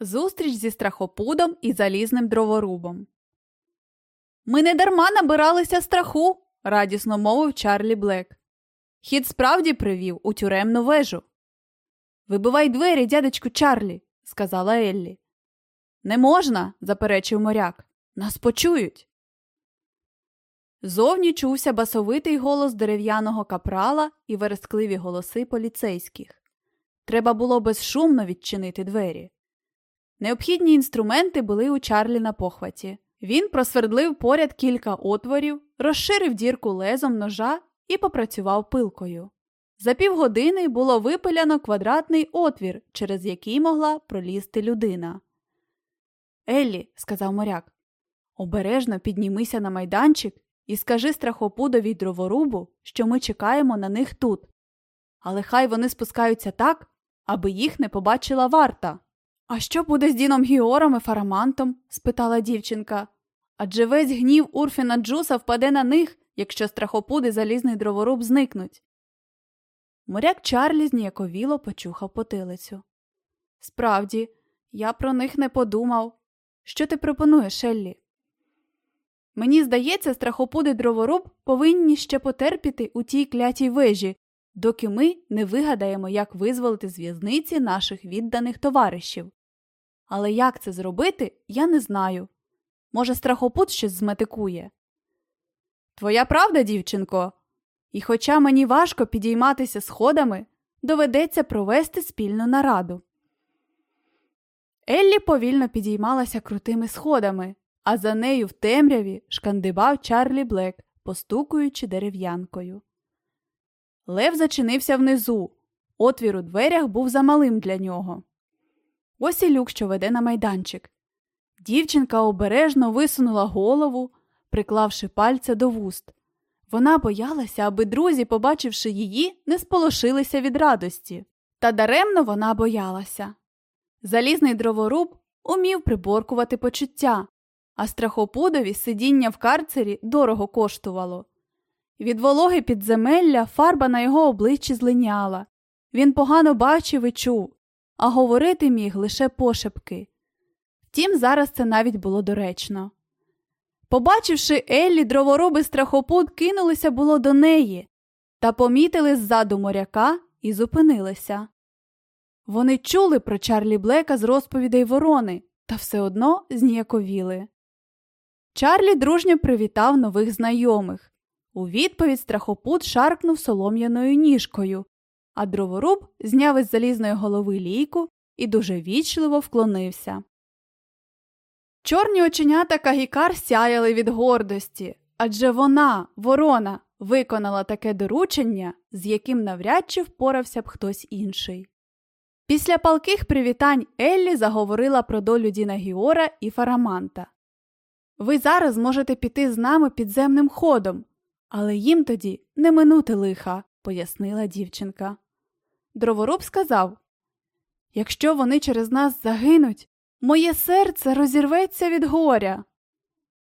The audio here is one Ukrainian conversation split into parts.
Зустріч зі страхопудом і залізним дроворубом. Ми не дарма набиралися страху, радісно мовив Чарлі Блек. Хід справді привів у тюремну вежу. Вибивай двері, дядечку Чарлі, сказала Еллі. Не можна, заперечив моряк. Нас почують. Зовні чувся басовитий голос дерев'яного капрала і верескливі голоси поліцейських. Треба було безшумно відчинити двері. Необхідні інструменти були у Чарлі на похваті. Він просвердлив поряд кілька отворів, розширив дірку лезом ножа і попрацював пилкою. За півгодини було випиляно квадратний отвір, через який могла пролізти людина. Еллі, сказав моряк, обережно піднімися на майданчик і скажи страхопудові дроворубу, що ми чекаємо на них тут. Але хай вони спускаються так, аби їх не побачила варта. А що буде з Діном Гіором і Фарамантом? спитала дівчинка. Адже весь гнів Урфіна Джуса впаде на них, якщо страхопуди залізний дроворуб зникнуть. Моряк Чарлі зніяковіло почухав потилицю. Справді, я про них не подумав. Що ти пропонуєш, Еллі? Мені здається, страхопуди дроворуб повинні ще потерпіти у тій клятій вежі, доки ми не вигадаємо, як визволити з в'язниці наших відданих товаришів. Але як це зробити, я не знаю. Може, страхопут щось зметикує. Твоя правда, дівчинко? І хоча мені важко підійматися сходами, доведеться провести спільну нараду. Еллі повільно підіймалася крутими сходами, а за нею в темряві шкандибав Чарлі Блек, постукуючи дерев'янкою. Лев зачинився внизу. Отвір у дверях був замалим для нього. Ось і люк, що веде на майданчик. Дівчинка обережно висунула голову, приклавши пальця до вуст. Вона боялася, аби друзі, побачивши її, не сполошилися від радості. Та даремно вона боялася. Залізний дроворуб умів приборкувати почуття, а страхопудові сидіння в карцері дорого коштувало. Від вологи підземелля фарба на його обличчі злиняла. Він погано бачив і чув, а говорити міг лише пошепки. Втім, зараз це навіть було доречно. Побачивши Еллі, дроворуби страхопуд кинулися було до неї та помітили ззаду моряка і зупинилися. Вони чули про Чарлі Блека з розповідей ворони та все одно зніяковіли. Чарлі дружньо привітав нових знайомих. У відповідь страхопут шаркнув солом'яною ніжкою, а дроворуб зняв із залізної голови лійку і дуже вічливо вклонився. Чорні оченята Кагікар сяяли від гордості, адже вона, ворона, виконала таке доручення, з яким навряд чи впорався б хтось інший. Після палких привітань Еллі заговорила про долю Діна Гіора і Фараманта. Ви зараз можете піти з нами підземним ходом, але їм тоді не минути лиха, пояснила дівчинка. Дроворуб сказав Якщо вони через нас загинуть, моє серце розірветься від горя.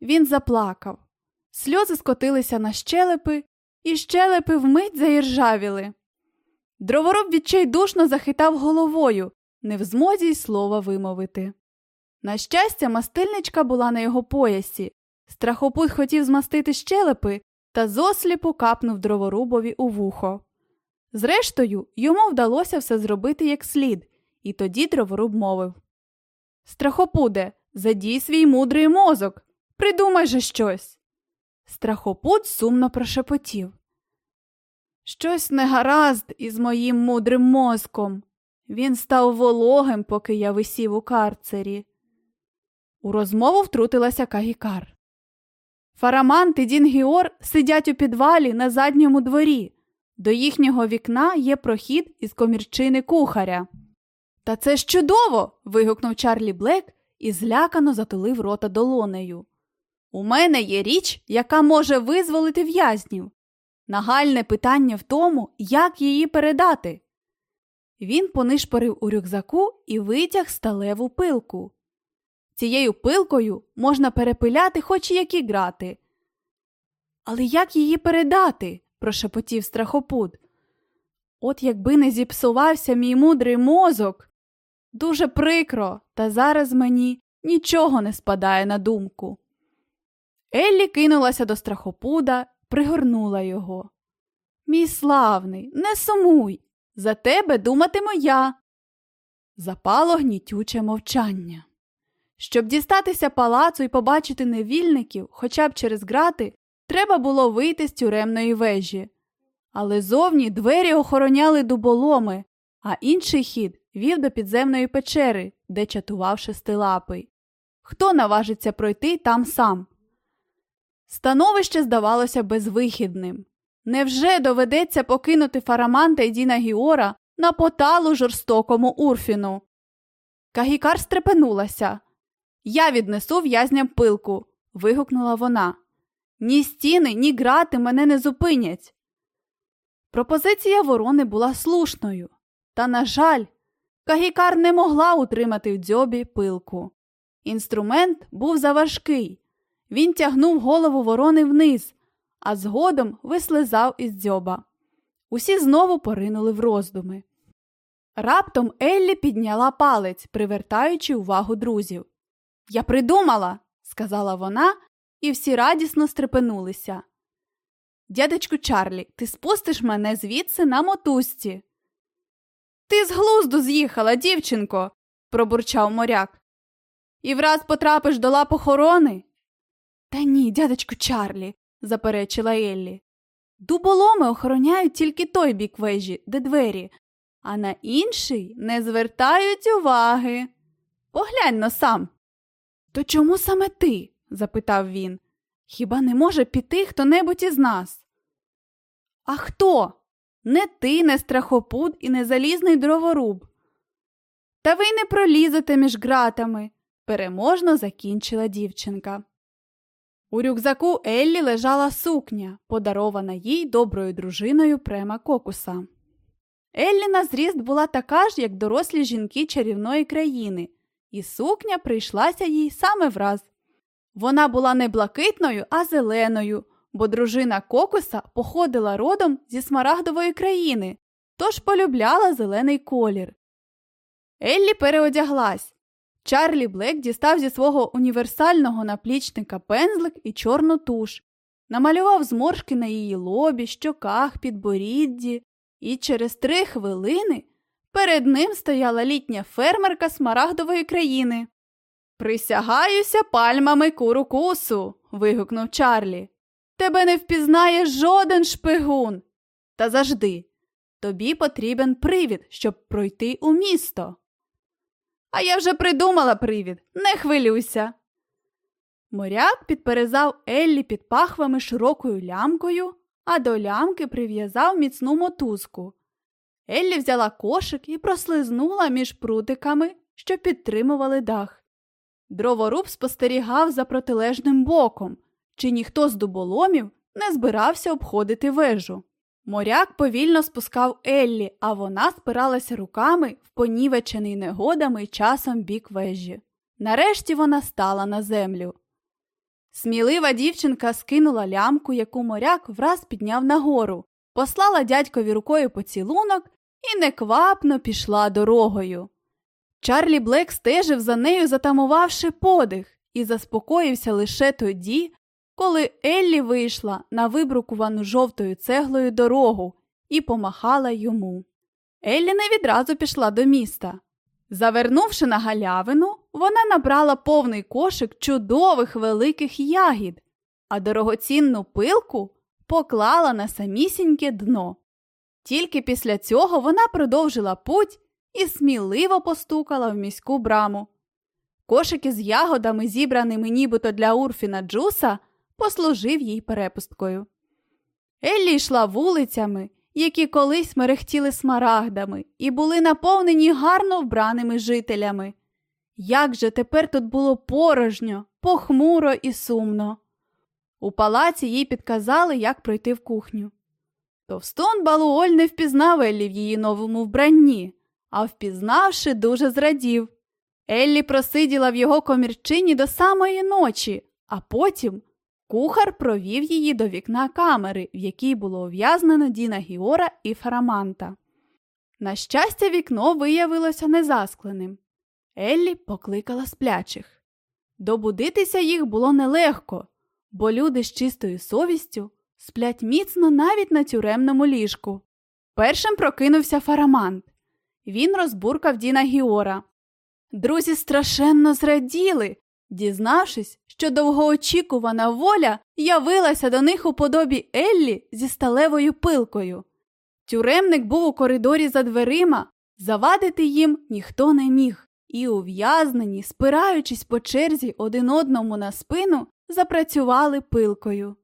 Він заплакав. Сльози скотилися на щелепи, і щелепи вмить заіржавіли. Дровороб відчайдушно захитав головою, не в змозі й слова вимовити. На щастя, мастильничка була на його поясі. Страхопут хотів змастити щелепи та зосліпу капнув дроворубові у вухо. Зрештою, йому вдалося все зробити як слід, і тоді дроворуб мовив Страхопуде, задій свій мудрий мозок. Придумай же щось. Страхопут сумно прошепотів. Щось негаразд із моїм мудрим мозком. Він став вологим, поки я висів у карцері. У розмову втрутилася Каггі-Карр. Фарамант і Дінгіор сидять у підвалі на задньому дворі. До їхнього вікна є прохід із комірчини кухаря. Та це ж чудово. вигукнув Чарлі Блек і злякано затулив рота долонею. У мене є річ, яка може визволити в'язнів. Нагальне питання в тому, як її передати. Він понишпорив у рюкзаку і витяг сталеву пилку. Цією пилкою можна перепиляти хоч які грати. Але як її передати? прошепотів страхопут. От якби не зіпсувався мій мудрий мозок. Дуже прикро, та зараз мені нічого не спадає на думку. Еллі кинулася до страхопуда, пригорнула його. Мій славний, не сумуй, за тебе думатиму я. Запало гнітюче мовчання. Щоб дістатися палацу і побачити невільників хоча б через грати, треба було вийти з тюремної вежі. Але зовні двері охороняли дуболоми, а інший хід вів до підземної печери, де чатував шестилапий. Хто наважиться пройти там сам? Становище здавалося безвихідним. Невже доведеться покинути Фараманта і Діна Гіора на поталу жорстокому Урфіну? Кагікар стрепенулася. Я віднесу в'язням пилку. вигукнула вона. Ні стіни, ні грати мене не зупинять. Пропозиція ворони була слушною, та, на жаль, Кагікар не могла утримати в дзьобі пилку. Інструмент був заважкий. Він тягнув голову ворони вниз, а згодом вислизав із дзьоба. Усі знову поринули в роздуми. Раптом Еллі підняла палець, привертаючи увагу друзів. Я придумала, сказала вона, і всі радісно стрепенулися. Дядечку Чарлі, ти спустиш мене звідси на мотузці. Ти з глузду з'їхала, дівчинко, пробурчав моряк. І враз потрапиш до лап охорони? Та ні, дядечку Чарлі, заперечила Еллі. Дуболоми охороняють тільки той бік вежі, де двері, а на інший не звертають уваги. Поглянь но сам. То чому саме ти? запитав він. Хіба не може піти хто небудь із нас? А хто? Не ти, не страхопуд і не залізний дроворуб. Та ви й не пролізете між ґратами, переможно закінчила дівчинка. У рюкзаку Еллі лежала сукня, подарована їй доброю дружиною према кокуса. Еллі на зріст була така ж, як дорослі жінки чарівної країни, і сукня прийшлася їй саме враз. Вона була не блакитною, а зеленою, бо дружина кокуса походила родом зі смарагдової країни, тож полюбляла зелений колір. Еллі переодяглась. Чарлі Блек дістав зі свого універсального наплічника пензлик і чорну туш, намалював зморшки на її лобі, щоках, підборідді, і через три хвилини перед ним стояла літня фермерка смарагдової країни. Присягаюся пальмами курукусу. вигукнув Чарлі. Тебе не впізнає жоден шпигун. Та завжди. Тобі потрібен привід, щоб пройти у місто. А я вже придумала привід, не хвилюйся. Моряк підперезав Еллі під пахвами широкою лямкою, а до лямки прив'язав міцну мотузку. Еллі взяла кошик і прослизнула між прутиками, що підтримували дах. Дроворуб спостерігав за протилежним боком, чи ніхто з дуболомів не збирався обходити вежу. Моряк повільно спускав Еллі, а вона спиралася руками в понівечений негодами часом бік вежі. Нарешті вона стала на землю. Смілива дівчинка скинула лямку, яку моряк враз підняв нагору, послала дядькові рукою поцілунок і неквапно пішла дорогою. Чарлі Блек стежив за нею, затамувавши подих, і заспокоївся лише тоді, коли Еллі вийшла на вибрукувану жовтою цеглою дорогу і помахала йому. Еллі не відразу пішла до міста. Завернувши на галявину, вона набрала повний кошик чудових великих ягід, а дорогоцінну пилку поклала на самісіньке дно. Тільки після цього вона продовжила путь і сміливо постукала в міську браму. Кошики з ягодами, зібраними нібито для Урфіна Джуса, послужив їй перепусткою. Еллі йшла вулицями, які колись мерехтіли смарагдами, і були наповнені гарно вбраними жителями. Як же тепер тут було порожньо, похмуро і сумно. У палаці їй підказали, як пройти в кухню. Товстон Балуоль не впізнав Еллі в її новому вбранні, а впізнавши, дуже зрадів. Еллі просиділа в його комірчині до самої ночі, а потім Кухар провів її до вікна камери, в якій було ув'язнено Діна Гіора і Фараманта. На щастя, вікно виявилося незаскленим. Еллі покликала сплячих. Добудитися їх було нелегко, бо люди з чистою совістю сплять міцно навіть на тюремному ліжку. Першим прокинувся фарамант. Він розбуркав Діна Гіора. Друзі страшенно зраділи, дізнавшись, що довгоочікувана воля явилася до них у подобі Еллі зі сталевою пилкою. Тюремник був у коридорі за дверима, завадити їм ніхто не міг, і ув'язнені, спираючись по черзі один одному на спину, запрацювали пилкою.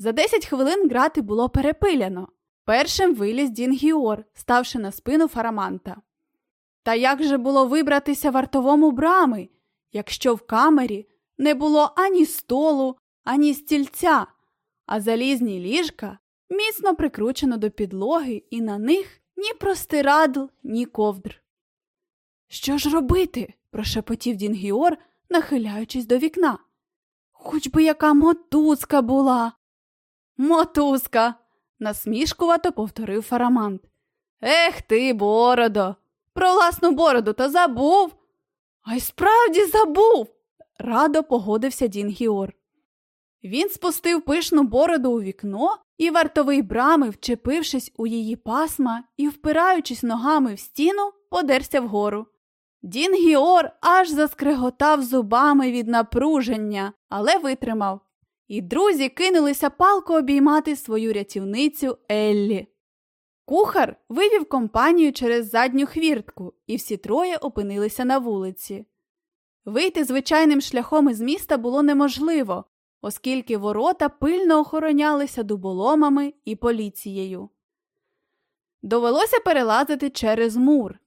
За десять хвилин грати було перепиляно. Першим виліз Дін Гіор, ставши на спину фараманта. Та як же було вибратися вартовому брами, якщо в камері не було ані столу, ані стільця, а залізні ліжка міцно прикручено до підлоги, і на них ні простирадл, ні ковдр. Що ж робити? прошепотів Дін Гіор, нахиляючись до вікна. Хоч би яка мотузка була. Мотузка, насмішкувато повторив фарамант. Ех ти, бородо, про власну бороду то забув. А й справді забув, радо погодився Дін Гіор. Він спустив пишну бороду у вікно, і вартовий брами, вчепившись у її пасма і впираючись ногами в стіну, подерся вгору. Дін Гіор аж заскреготав зубами від напруження, але витримав. І друзі кинулися палко обіймати свою рятівницю Еллі. Кухар вивів компанію через задню хвіртку, і всі троє опинилися на вулиці. Вийти звичайним шляхом із міста було неможливо, оскільки ворота пильно охоронялися дуболомами і поліцією. Довелося перелазити через мур.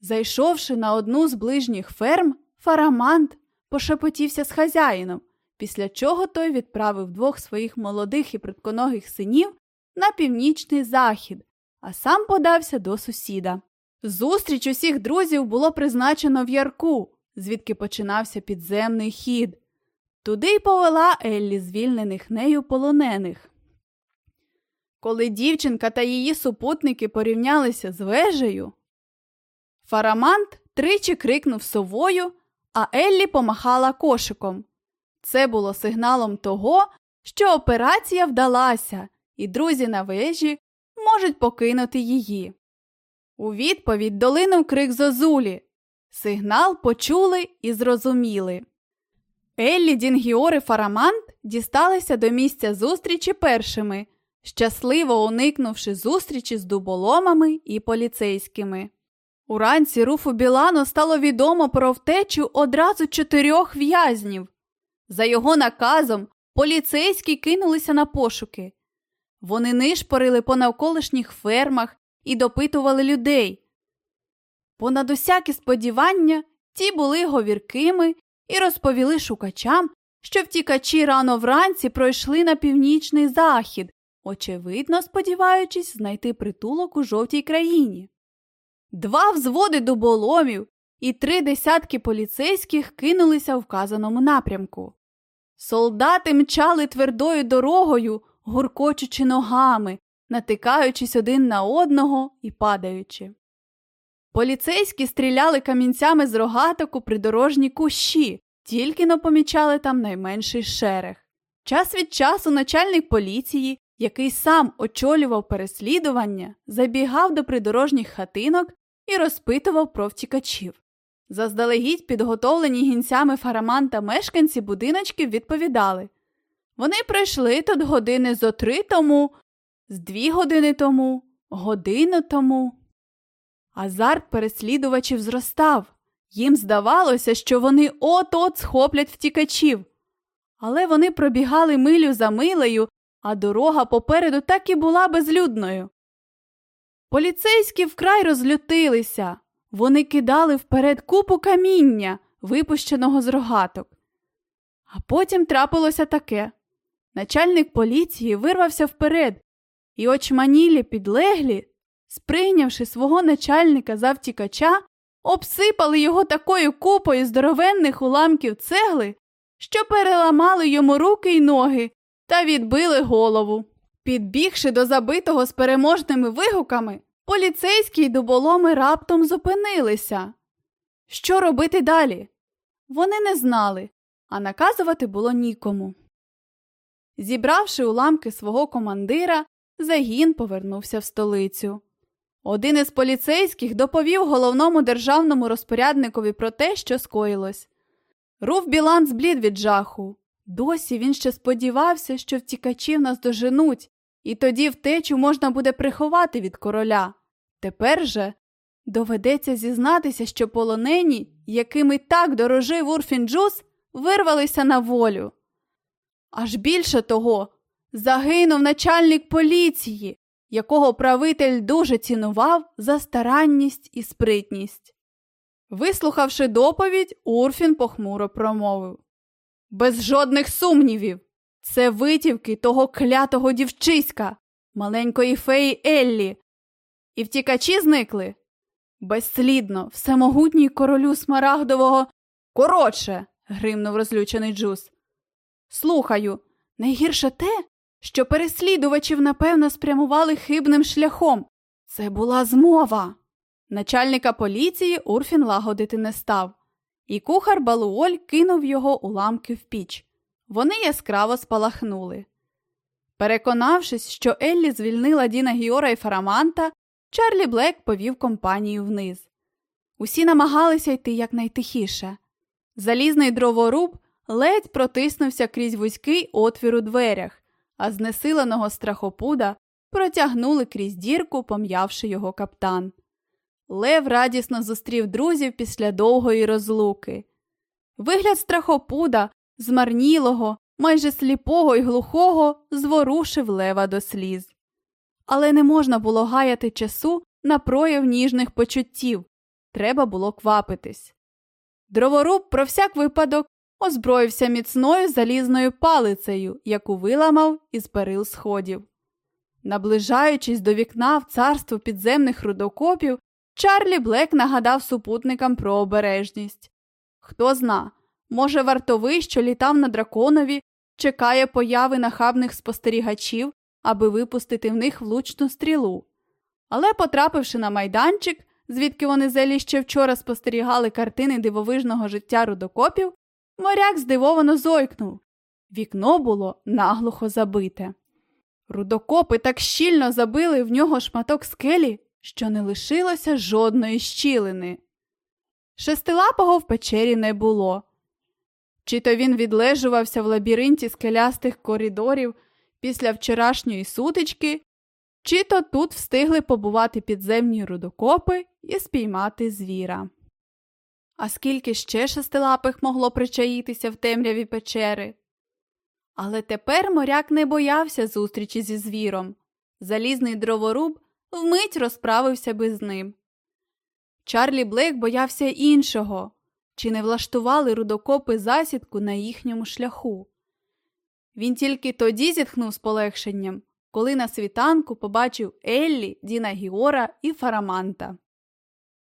Зайшовши на одну з ближніх ферм, фарамант пошепотівся з хазяїном, після чого той відправив двох своїх молодих і притконогих синів на північний захід, а сам подався до сусіда. Зустріч усіх друзів було призначено в ярку, звідки починався підземний хід. Туди й повела Еллі звільнених нею полонених. Коли дівчинка та її супутники порівнялися з вежею, Фарамант тричі крикнув совою, а Еллі помахала кошиком. Це було сигналом того, що операція вдалася, і друзі на вежі можуть покинути її. У відповідь долинув крик Зозулі. Сигнал почули і зрозуміли. Еллі, Дінгіор і Фарамант дісталися до місця зустрічі першими, щасливо уникнувши зустрічі з дуболомами і поліцейськими. Уранці руфу Білану стало відомо про втечу одразу чотирьох в'язнів. За його наказом поліцейські кинулися на пошуки. Вони нишпорили по навколишніх фермах і допитували людей. Понад усякі сподівання ті були говіркими і розповіли шукачам, що втікачі рано вранці пройшли на північний захід, очевидно сподіваючись знайти притулок у жовтій країні. Два взводи дуболомів і три десятки поліцейських кинулися в вказаному напрямку. Солдати мчали твердою дорогою, гуркочучи ногами, натикаючись один на одного і падаючи. Поліцейські стріляли камінцями з рогаток у придорожні кущі, тільки но помічали там найменший шерех. Час від часу начальник поліції, який сам очолював переслідування, забігав до придорожніх хатинок і розпитував про втікачів. Заздалегідь підготовлені гінцями фараманта мешканці будиночків відповідали вони прийшли тут години зо три тому, з дві години тому, годину тому. Азарт переслідувачів зростав. Їм здавалося, що вони от-от схоплять втікачів. Але вони пробігали милю за милею, а дорога попереду так і була безлюдною. Поліцейські вкрай розлютилися. Вони кидали вперед купу каміння, випущеного з рогаток. А потім трапилося таке. Начальник поліції вирвався вперед, і очманілі підлеглі, сприйнявши свого начальника за втікача, обсипали його такою купою здоровенних уламків цегли, що переламали йому руки й ноги та відбили голову. Підбігши до забитого з переможними вигуками, поліцейські й дуболоми раптом зупинилися. Що робити далі? Вони не знали, а наказувати було нікому. Зібравши уламки свого командира, загін повернувся в столицю. Один із поліцейських доповів головному державному розпорядникові про те, що скоїлось. Рув Білан зблід від жаху. Досі він ще сподівався, що втікачів нас доженуть, і тоді втечу можна буде приховати від короля. Тепер же доведеться зізнатися, що полонені, якими так дорожив Урфінджус, вирвалися на волю. Аж більше того, загинув начальник поліції, якого правитель дуже цінував за старанність і спритність. Вислухавши доповідь, Урфін похмуро промовив Без жодних сумнівів. Це витівки того клятого дівчиська, маленької феї Еллі. І втікачі зникли. Безслідно, всемогутній королю смарагдового. Коротше, гримнув розлючений Джус. Слухаю, найгірше те, що переслідувачів, напевно, спрямували хибним шляхом. Це була змова. Начальника поліції Урфін лагодити не став, і кухар Балуоль кинув його уламки в піч. Вони яскраво спалахнули. Переконавшись, що Еллі звільнила Діна Гіора і Фараманта, Чарлі Блек повів компанію вниз. Усі намагалися йти якнайтихіше. Залізний дроворуб ледь протиснувся крізь вузький отвір у дверях, а знесиленого страхопуда протягнули крізь дірку, пом'явши його каптан. Лев радісно зустрів друзів після довгої розлуки. Вигляд страхопуда, змарнілого, майже сліпого й глухого, зворушив лева до сліз. Але не можна було гаяти часу на прояв ніжних почуттів треба було квапитись. Дроворуб про всяк випадок озброївся міцною залізною палицею, яку виламав із перил сходів. Наближаючись до вікна в царство підземних рудокопів, Чарлі Блек нагадав супутникам про обережність. Хто зна, може, вартовий, що літав на драконові, чекає появи нахабних спостерігачів, аби випустити в них влучну стрілу. Але, потрапивши на майданчик, звідки вони зелі ще вчора спостерігали картини дивовижного життя рудокопів, моряк здивовано зойкнув. Вікно було наглухо забите. Рудокопи так щільно забили в нього шматок скелі, що не лишилося жодної щілини. Шестилапого в печері не було. Чи то він відлежувався в лабіринті скелястих коридорів після вчорашньої сутички, чи то тут встигли побувати підземні рудокопи і спіймати звіра. А скільки ще шестилапих могло причаїтися в темряві печери? Але тепер моряк не боявся зустрічі зі звіром. Залізний дроворуб вмить розправився би з ним. Чарлі Блейк боявся іншого чи не влаштували рудокопи засідку на їхньому шляху. Він тільки тоді зітхнув з полегшенням, коли на світанку побачив Еллі, Діна Гіора і Фараманта.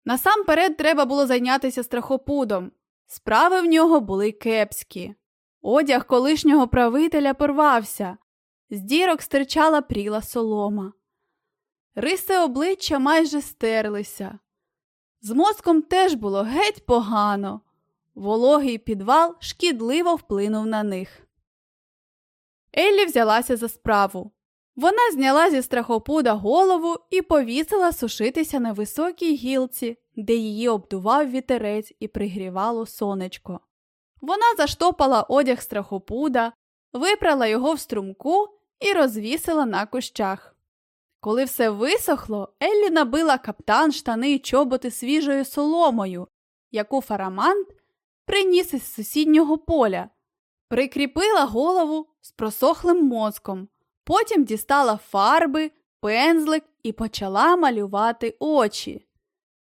Насамперед треба було зайнятися страхопудом. Справи в нього були кепські. Одяг колишнього правителя порвався, з дірок стирчала пріла солома. Риси обличчя майже стерлися. З мозком теж було геть погано. Вологий підвал шкідливо вплинув на них. Еллі взялася за справу. Вона зняла зі страхопуда голову і повісила сушитися на високій гілці, де її обдував вітерець і пригрівало сонечко. Вона заштопала одяг страхопуда, випрала його в струмку і розвісила на кущах. Коли все висохло, Еллі набила каптан, штани й чоботи свіжою соломою, яку фарамант приніс із сусіднього поля, прикріпила голову з просохлим мозком, потім дістала фарби, пензлик і почала малювати очі.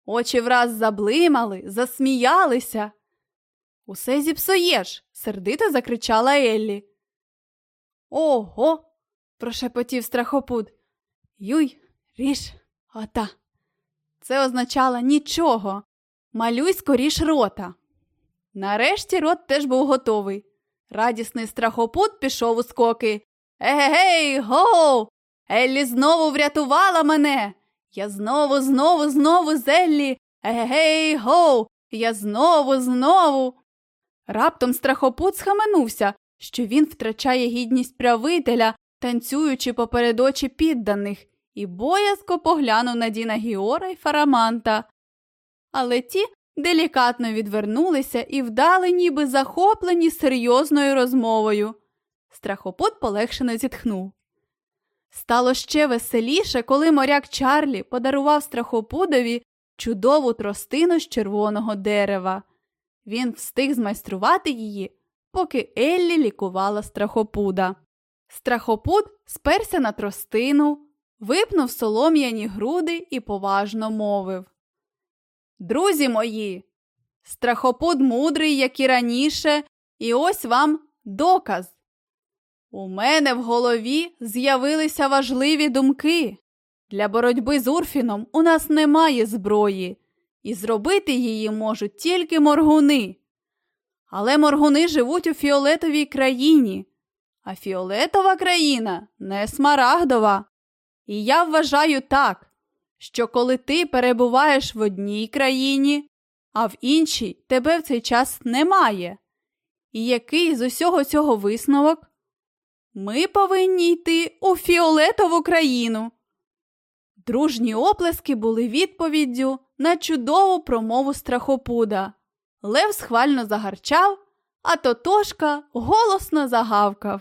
Очі враз заблимали, засміялися. Усе зіпсуєш, сердито закричала Еллі. Ого. прошепотів страхопут. Юй, ріж, ота. Це означало нічого. Малюй скоріш рота. Нарешті рот теж був готовий. Радісний страхопут пішов у скоки. Егегей, го! Еллі знову врятувала мене. Я знову, знову, знову зеллі. Егей, гоу, я знову, знову. Раптом страхопут схаменувся, що він втрачає гідність правителя, танцюючи поперед очі підданих, і боязко поглянув на Діна Гіора й Фараманта. Але ті делікатно відвернулися і вдали, ніби захоплені серйозною розмовою. Страхопут полегшено зітхнув. Стало ще веселіше, коли моряк Чарлі подарував страхопудові чудову тростину з червоного дерева. Він встиг змайструвати її, поки Еллі лікувала страхопуда. Страхопуд сперся на тростину, випнув солом'яні груди і поважно мовив Друзі мої, страхопуд мудрий, як і раніше, і ось вам доказ. У мене в голові з'явилися важливі думки. Для боротьби з Урфіном у нас немає зброї, і зробити її можуть тільки моргуни. Але моргуни живуть у фіолетовій країні, а фіолетова країна не смарагдова. І я вважаю так, що коли ти перебуваєш в одній країні, а в іншій тебе в цей час немає. І який з усього цього висновок? Ми повинні йти у фіолетову країну. Дружні оплески були відповіддю на чудову промову страхопуда. Лев схвально загарчав, а Тотошка голосно загавкав.